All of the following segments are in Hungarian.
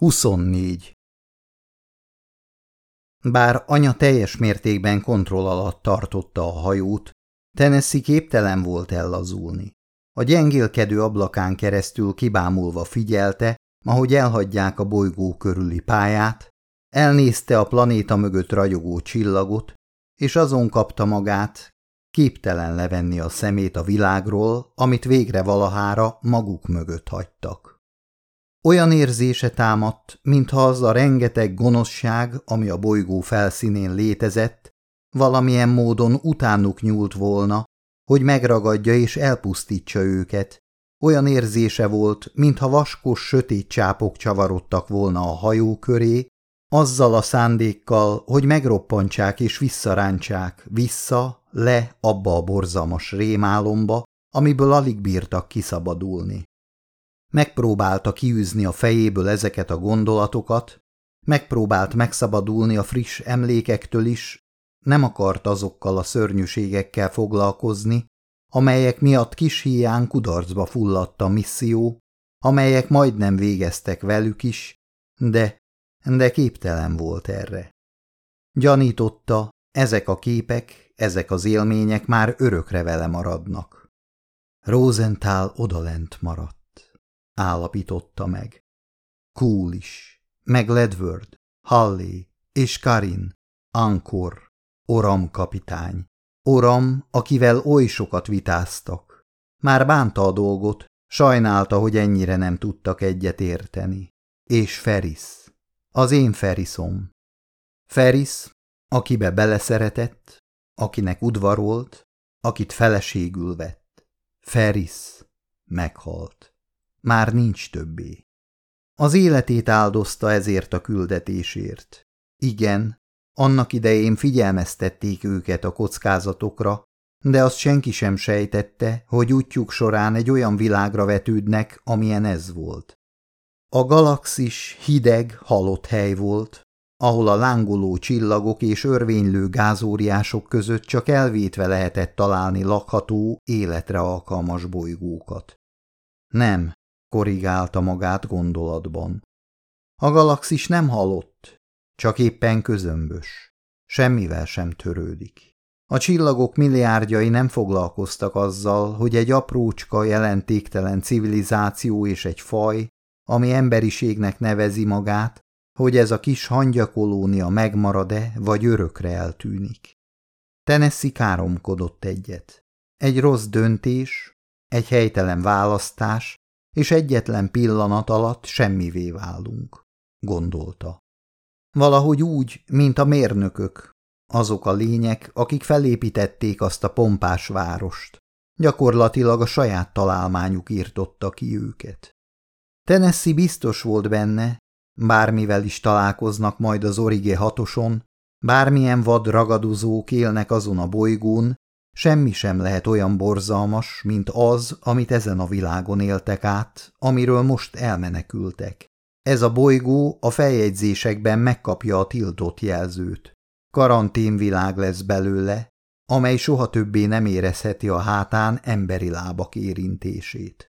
24. Bár anya teljes mértékben kontroll alatt tartotta a hajót, Tennessee képtelen volt ellazulni. A gyengélkedő ablakán keresztül kibámulva figyelte, ahogy elhagyják a bolygó körüli pályát, elnézte a planéta mögött ragyogó csillagot, és azon kapta magát, képtelen levenni a szemét a világról, amit végre valahára maguk mögött hagytak. Olyan érzése támadt, mintha az a rengeteg gonoszság, ami a bolygó felszínén létezett, valamilyen módon utánuk nyúlt volna, hogy megragadja és elpusztítsa őket. Olyan érzése volt, mintha vaskos, sötét csápok csavarodtak volna a hajó köré, azzal a szándékkal, hogy megroppantsák és visszarántsák, vissza, le abba a borzalmas rémálomba, amiből alig bírtak kiszabadulni. Megpróbálta kiűzni a fejéből ezeket a gondolatokat, megpróbált megszabadulni a friss emlékektől is, nem akart azokkal a szörnyűségekkel foglalkozni, amelyek miatt kis hián kudarcba fulladt a misszió, amelyek majdnem végeztek velük is, de, de képtelen volt erre. Gyanította, ezek a képek, ezek az élmények már örökre vele maradnak. Rosenthal odalent maradt állapította meg. Cool is, meg Ledward, Halley és Karin, Ankor, Oram kapitány. Oram, akivel oly sokat vitáztak. Már bánta a dolgot, sajnálta, hogy ennyire nem tudtak egyet érteni. És Feris, az én Ferisom. Feris, akibe beleszeretett, akinek udvarolt, akit feleségül vett. Feris meghalt. Már nincs többé. Az életét áldozta ezért a küldetésért. Igen, annak idején figyelmeztették őket a kockázatokra, de azt senki sem sejtette, hogy útjuk során egy olyan világra vetődnek, amilyen ez volt. A galaxis hideg, halott hely volt, ahol a lángoló csillagok és örvénylő gázóriások között csak elvétve lehetett találni lakható, életre alkalmas bolygókat. Nem, korrigálta magát gondolatban. A galaxis nem halott, csak éppen közömbös. Semmivel sem törődik. A csillagok milliárdjai nem foglalkoztak azzal, hogy egy aprócska, jelentéktelen civilizáció és egy faj, ami emberiségnek nevezi magát, hogy ez a kis hangyakolónia megmarad-e, vagy örökre eltűnik. Tennessee káromkodott egyet. Egy rossz döntés, egy helytelen választás, és egyetlen pillanat alatt semmivé válunk, gondolta. Valahogy úgy, mint a mérnökök, azok a lények, akik felépítették azt a pompás várost. Gyakorlatilag a saját találmányuk írtotta ki őket. Tennessee biztos volt benne, bármivel is találkoznak majd az Origé hatoson, bármilyen vad ragadozók élnek azon a bolygón, Semmi sem lehet olyan borzalmas, mint az, amit ezen a világon éltek át, amiről most elmenekültek. Ez a bolygó a feljegyzésekben megkapja a tiltott jelzőt. Karanténvilág lesz belőle, amely soha többé nem érezheti a hátán emberi lábak érintését.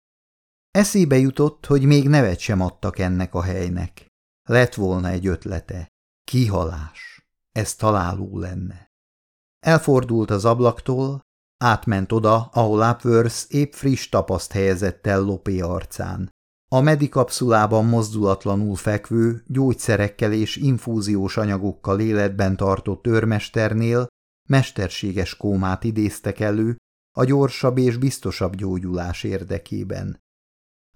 Eszébe jutott, hogy még nevet sem adtak ennek a helynek. Lett volna egy ötlete. Kihalás. Ez találó lenne. Elfordult az ablaktól, átment oda, ahol Upworth épp friss tapaszt helyezett el Lopé arcán. A medikapszulában mozdulatlanul fekvő, gyógyszerekkel és infúziós anyagokkal életben tartott őrmesternél mesterséges kómát idéztek elő a gyorsabb és biztosabb gyógyulás érdekében.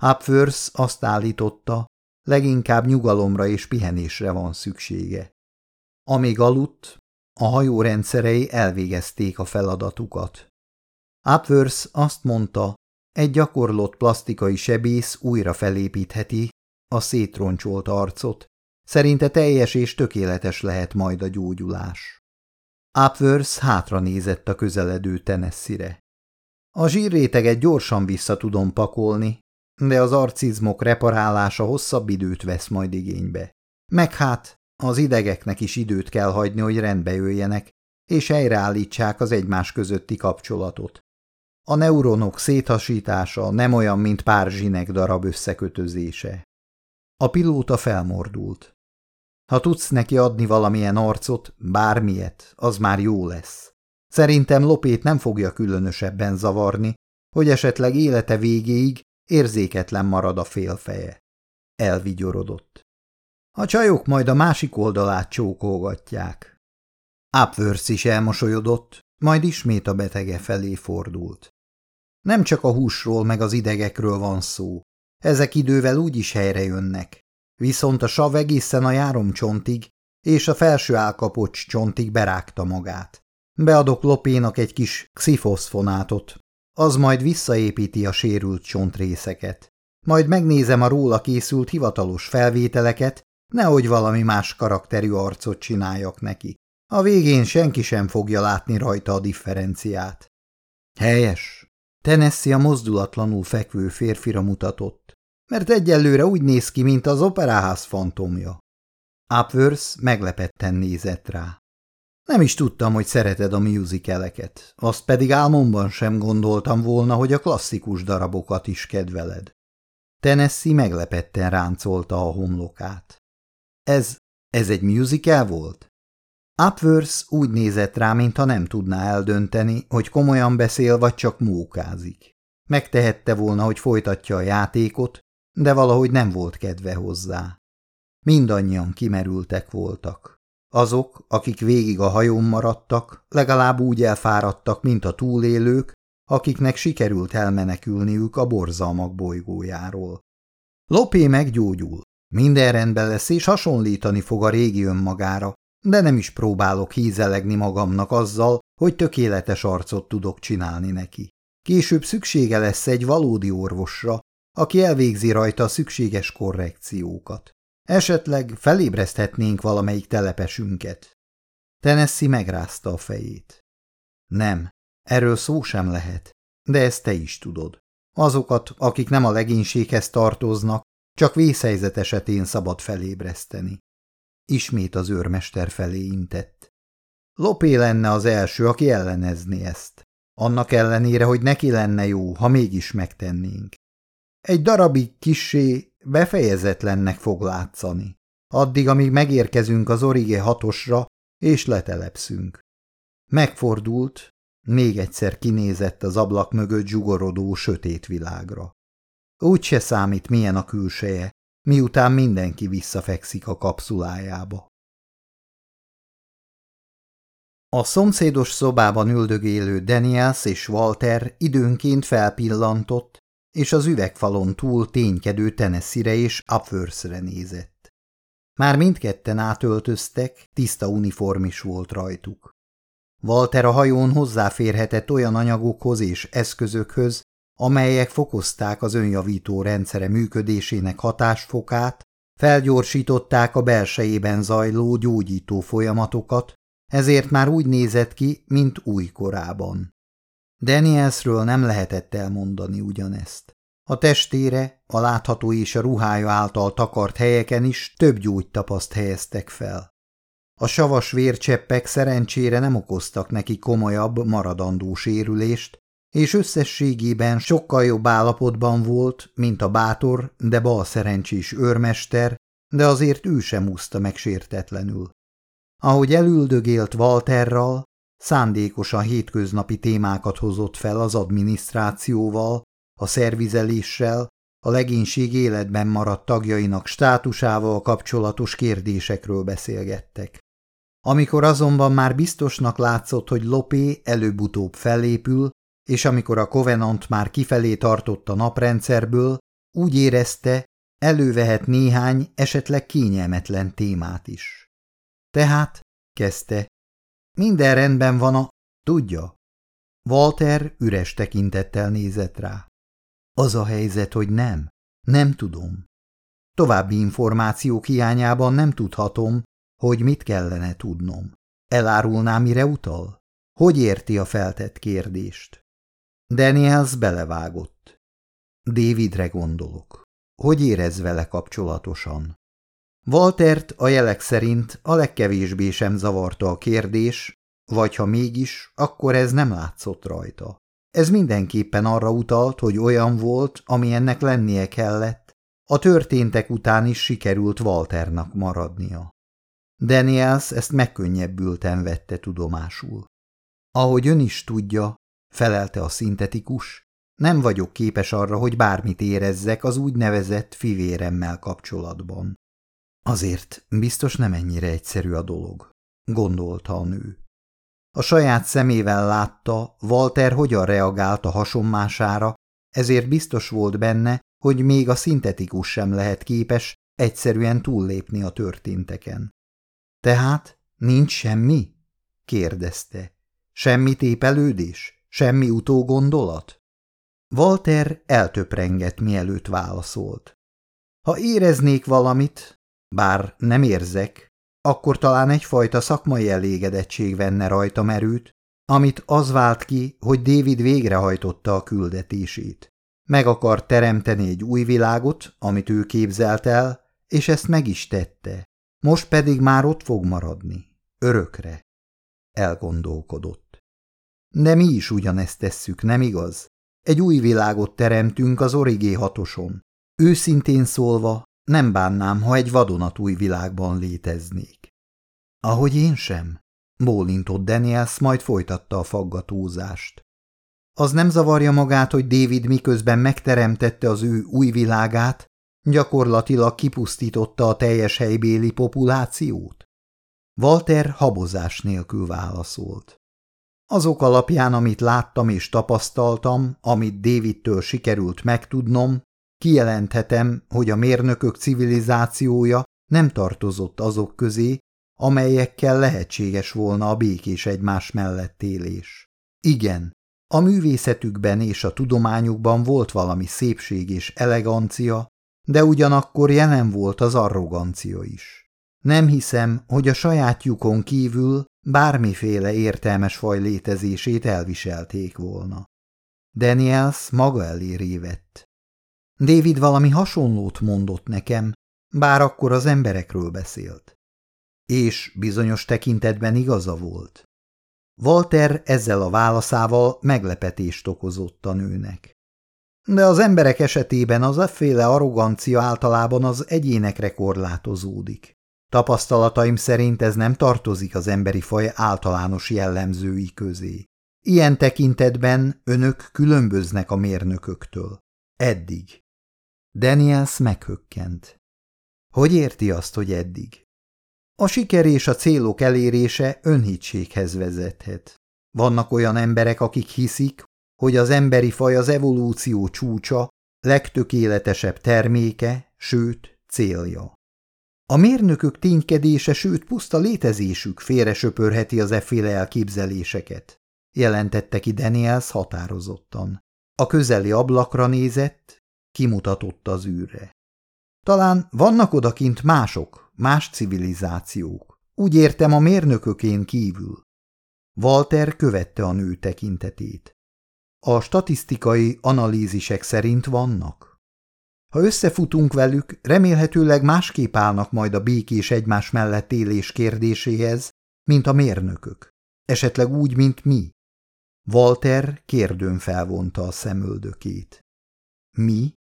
Upworth azt állította, leginkább nyugalomra és pihenésre van szüksége. Amíg aludt, a hajó rendszerei elvégezték a feladatukat. Upworth azt mondta, egy gyakorlott plastikai sebész újra felépítheti a szétroncsolt arcot, szerinte teljes és tökéletes lehet majd a gyógyulás. Upworth hátra nézett a közeledő teneszire. A zsírréteget gyorsan vissza tudom pakolni, de az arcizmok reparálása hosszabb időt vesz majd igénybe. Meg hát az idegeknek is időt kell hagyni, hogy rendbe jöjjenek, és helyreállítsák az egymás közötti kapcsolatot. A neuronok széthasítása nem olyan, mint pár zsinek darab összekötözése. A pilóta felmordult. Ha tudsz neki adni valamilyen arcot, bármilyet, az már jó lesz. Szerintem Lopét nem fogja különösebben zavarni, hogy esetleg élete végéig érzéketlen marad a félfeje. Elvigyorodott. A csajok majd a másik oldalát csókolgatják. Upworth is elmosolyodott, majd ismét a betege felé fordult. Nem csak a húsról meg az idegekről van szó. Ezek idővel úgy is helyre jönnek. Viszont a sav egészen a járomcsontig és a felső állkapocs csontig berágta magát. Beadok Lopénak egy kis xifoszfonátot, az majd visszaépíti a sérült csontrészeket. Majd megnézem a róla készült hivatalos felvételeket, nehogy valami más karakterű arcot csináljak neki. A végén senki sem fogja látni rajta a differenciát. Helyes. Tennessee a mozdulatlanul fekvő férfira mutatott, mert egyelőre úgy néz ki, mint az operáház fantomja. Upworth meglepetten nézett rá. Nem is tudtam, hogy szereted a musicaleket, azt pedig álmomban sem gondoltam volna, hogy a klasszikus darabokat is kedveled. Tennessee meglepetten ráncolta a homlokát. Ez, ez egy musical volt? Upworth úgy nézett rá, mintha nem tudná eldönteni, hogy komolyan beszél, vagy csak mókázik. Megtehette volna, hogy folytatja a játékot, de valahogy nem volt kedve hozzá. Mindannyian kimerültek voltak. Azok, akik végig a hajón maradtak, legalább úgy elfáradtak, mint a túlélők, akiknek sikerült elmenekülniük a borzalmak bolygójáról. Lopé meggyógyul, minden rendben lesz, és hasonlítani fog a régi önmagára, de nem is próbálok hízelegni magamnak azzal, hogy tökéletes arcot tudok csinálni neki. Később szüksége lesz egy valódi orvosra, aki elvégzi rajta a szükséges korrekciókat. Esetleg felébreszthetnénk valamelyik telepesünket. Tennessee megrázta a fejét. Nem, erről szó sem lehet, de ezt te is tudod. Azokat, akik nem a legénységhez tartoznak, csak vészhelyzet esetén szabad felébreszteni. Ismét az őrmester felé intett. Lopé lenne az első, aki ellenezni ezt. Annak ellenére, hogy neki lenne jó, ha mégis megtennénk. Egy darabig kissé befejezetlennek fog látszani. Addig, amíg megérkezünk az Origé hatosra, és letelepszünk. Megfordult, még egyszer kinézett az ablak mögött zsugorodó sötét világra. Úgy se számít, milyen a külseje, miután mindenki visszafekszik a kapszulájába. A szomszédos szobában üldögélő Daniels és Walter időnként felpillantott, és az üvegfalon túl ténykedő Tennessee-re és Upworth-re nézett. Már mindketten átöltöztek, tiszta uniform is volt rajtuk. Walter a hajón hozzáférhetett olyan anyagokhoz és eszközökhöz, amelyek fokozták az önjavító rendszere működésének hatásfokát, felgyorsították a belsejében zajló gyógyító folyamatokat, ezért már úgy nézett ki, mint újkorában. Danielsről nem lehetett elmondani ugyanezt. A testére, a látható és a ruhája által takart helyeken is több gyógytapaszt helyeztek fel. A savas vércseppek szerencsére nem okoztak neki komolyabb, maradandó sérülést, és összességében sokkal jobb állapotban volt, mint a bátor, de bal szerencsés őrmester, de azért ő sem úszta meg sértetlenül. Ahogy elüldögélt Walterral, szándékosan hétköznapi témákat hozott fel az adminisztrációval, a szervizeléssel, a legénység életben maradt tagjainak státusával kapcsolatos kérdésekről beszélgettek. Amikor azonban már biztosnak látszott, hogy Lopé előbb-utóbb fellépül, és amikor a Covenant már kifelé tartott a naprendszerből, úgy érezte, elővehet néhány, esetleg kényelmetlen témát is. Tehát, kezdte, minden rendben van a... Tudja? Walter üres tekintettel nézett rá. Az a helyzet, hogy nem. Nem tudom. További információk hiányában nem tudhatom, hogy mit kellene tudnom. Elárulná, mire utal? Hogy érti a feltett kérdést? Daniels belevágott. Davidre gondolok. Hogy érez vele kapcsolatosan? Waltert a jelek szerint a legkevésbé sem zavarta a kérdés, vagy ha mégis, akkor ez nem látszott rajta. Ez mindenképpen arra utalt, hogy olyan volt, ami ennek lennie kellett, A történtek után is sikerült Walternak maradnia. Daniels ezt megkönnyebbülten vette tudomásul. Ahogy ön is tudja, felelte a szintetikus, nem vagyok képes arra, hogy bármit érezzek az úgynevezett fivéremmel kapcsolatban. Azért biztos nem ennyire egyszerű a dolog, gondolta a nő. A saját szemével látta, Walter hogyan reagált a hasonmására, ezért biztos volt benne, hogy még a szintetikus sem lehet képes egyszerűen túllépni a történteken. Tehát nincs semmi? kérdezte. Semmi tépelődés? Semmi utógondolat? Walter eltöprengett, mielőtt válaszolt. Ha éreznék valamit, bár nem érzek, akkor talán egyfajta szakmai elégedettség venne rajta erőt, amit az vált ki, hogy David végrehajtotta a küldetését. Meg akar teremteni egy új világot, amit ő képzelt el, és ezt meg is tette. Most pedig már ott fog maradni. Örökre. Elgondolkodott. De mi is ugyanezt tesszük, nem igaz? Egy új világot teremtünk az Origé hatoson. Őszintén szólva, nem bánnám, ha egy vadonatúj világban léteznék. Ahogy én sem, bólintott Daniels, majd folytatta a faggatózást. Az nem zavarja magát, hogy David miközben megteremtette az ő új világát, gyakorlatilag kipusztította a teljes helybéli populációt? Walter habozás nélkül válaszolt. Azok alapján, amit láttam és tapasztaltam, amit Davidtől sikerült megtudnom, kijelenthetem, hogy a mérnökök civilizációja nem tartozott azok közé, amelyekkel lehetséges volna a békés egymás mellett élés. Igen, a művészetükben és a tudományukban volt valami szépség és elegancia, de ugyanakkor jelen volt az arrogancia is. Nem hiszem, hogy a sajátjukon kívül bármiféle értelmes faj létezését elviselték volna. Daniels maga elé. David valami hasonlót mondott nekem, bár akkor az emberekről beszélt. És bizonyos tekintetben igaza volt. Walter ezzel a válaszával meglepetést okozott a nőnek. De az emberek esetében az efféle arrogancia általában az egyénekre korlátozódik. Tapasztalataim szerint ez nem tartozik az emberi faj általános jellemzői közé. Ilyen tekintetben önök különböznek a mérnököktől. Eddig. Daniels meghökkent. Hogy érti azt, hogy eddig? A siker és a célok elérése önhitséghez vezethet. Vannak olyan emberek, akik hiszik, hogy az emberi faj az evolúció csúcsa, legtökéletesebb terméke, sőt, célja. A mérnökök ténykedése, sőt puszta létezésük félre söpörheti az efféle elképzeléseket, jelentette ki Daniels határozottan. A közeli ablakra nézett, kimutatott az űrre. Talán vannak odakint mások, más civilizációk. Úgy értem a mérnökökén kívül. Walter követte a nő tekintetét. A statisztikai analízisek szerint vannak. Ha összefutunk velük, remélhetőleg másképp állnak majd a békés egymás mellett élés kérdéséhez, mint a mérnökök. Esetleg úgy, mint mi. Walter kérdőn felvonta a szemöldökét. Mi?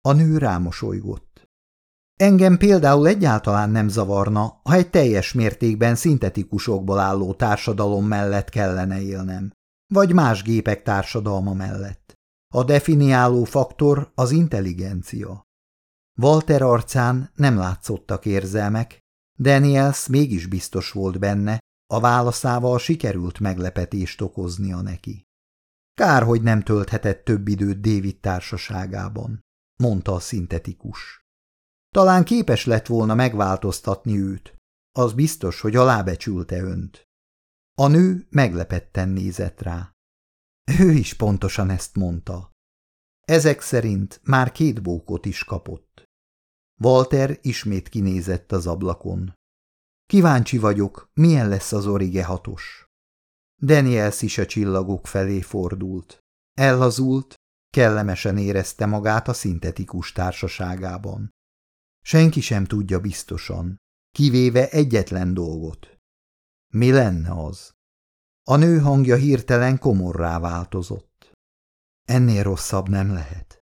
A nő rámosolygott. Engem például egyáltalán nem zavarna, ha egy teljes mértékben szintetikusokból álló társadalom mellett kellene élnem, vagy más gépek társadalma mellett. A definiáló faktor az intelligencia. Walter arcán nem látszottak érzelmek, Daniels mégis biztos volt benne, a válaszával sikerült meglepetést okoznia neki. Kár, hogy nem tölthetett több időt David társaságában, mondta a szintetikus. Talán képes lett volna megváltoztatni őt. Az biztos, hogy alábecsülte önt. A nő meglepetten nézett rá. Ő is pontosan ezt mondta. Ezek szerint már két bókot is kapott. Walter ismét kinézett az ablakon. Kíváncsi vagyok, milyen lesz az orige hatos. Daniels is a csillagok felé fordult. Ellazult, kellemesen érezte magát a szintetikus társaságában. Senki sem tudja biztosan, kivéve egyetlen dolgot. Mi lenne az? A nő hangja hirtelen komorrá változott. Ennél rosszabb nem lehet.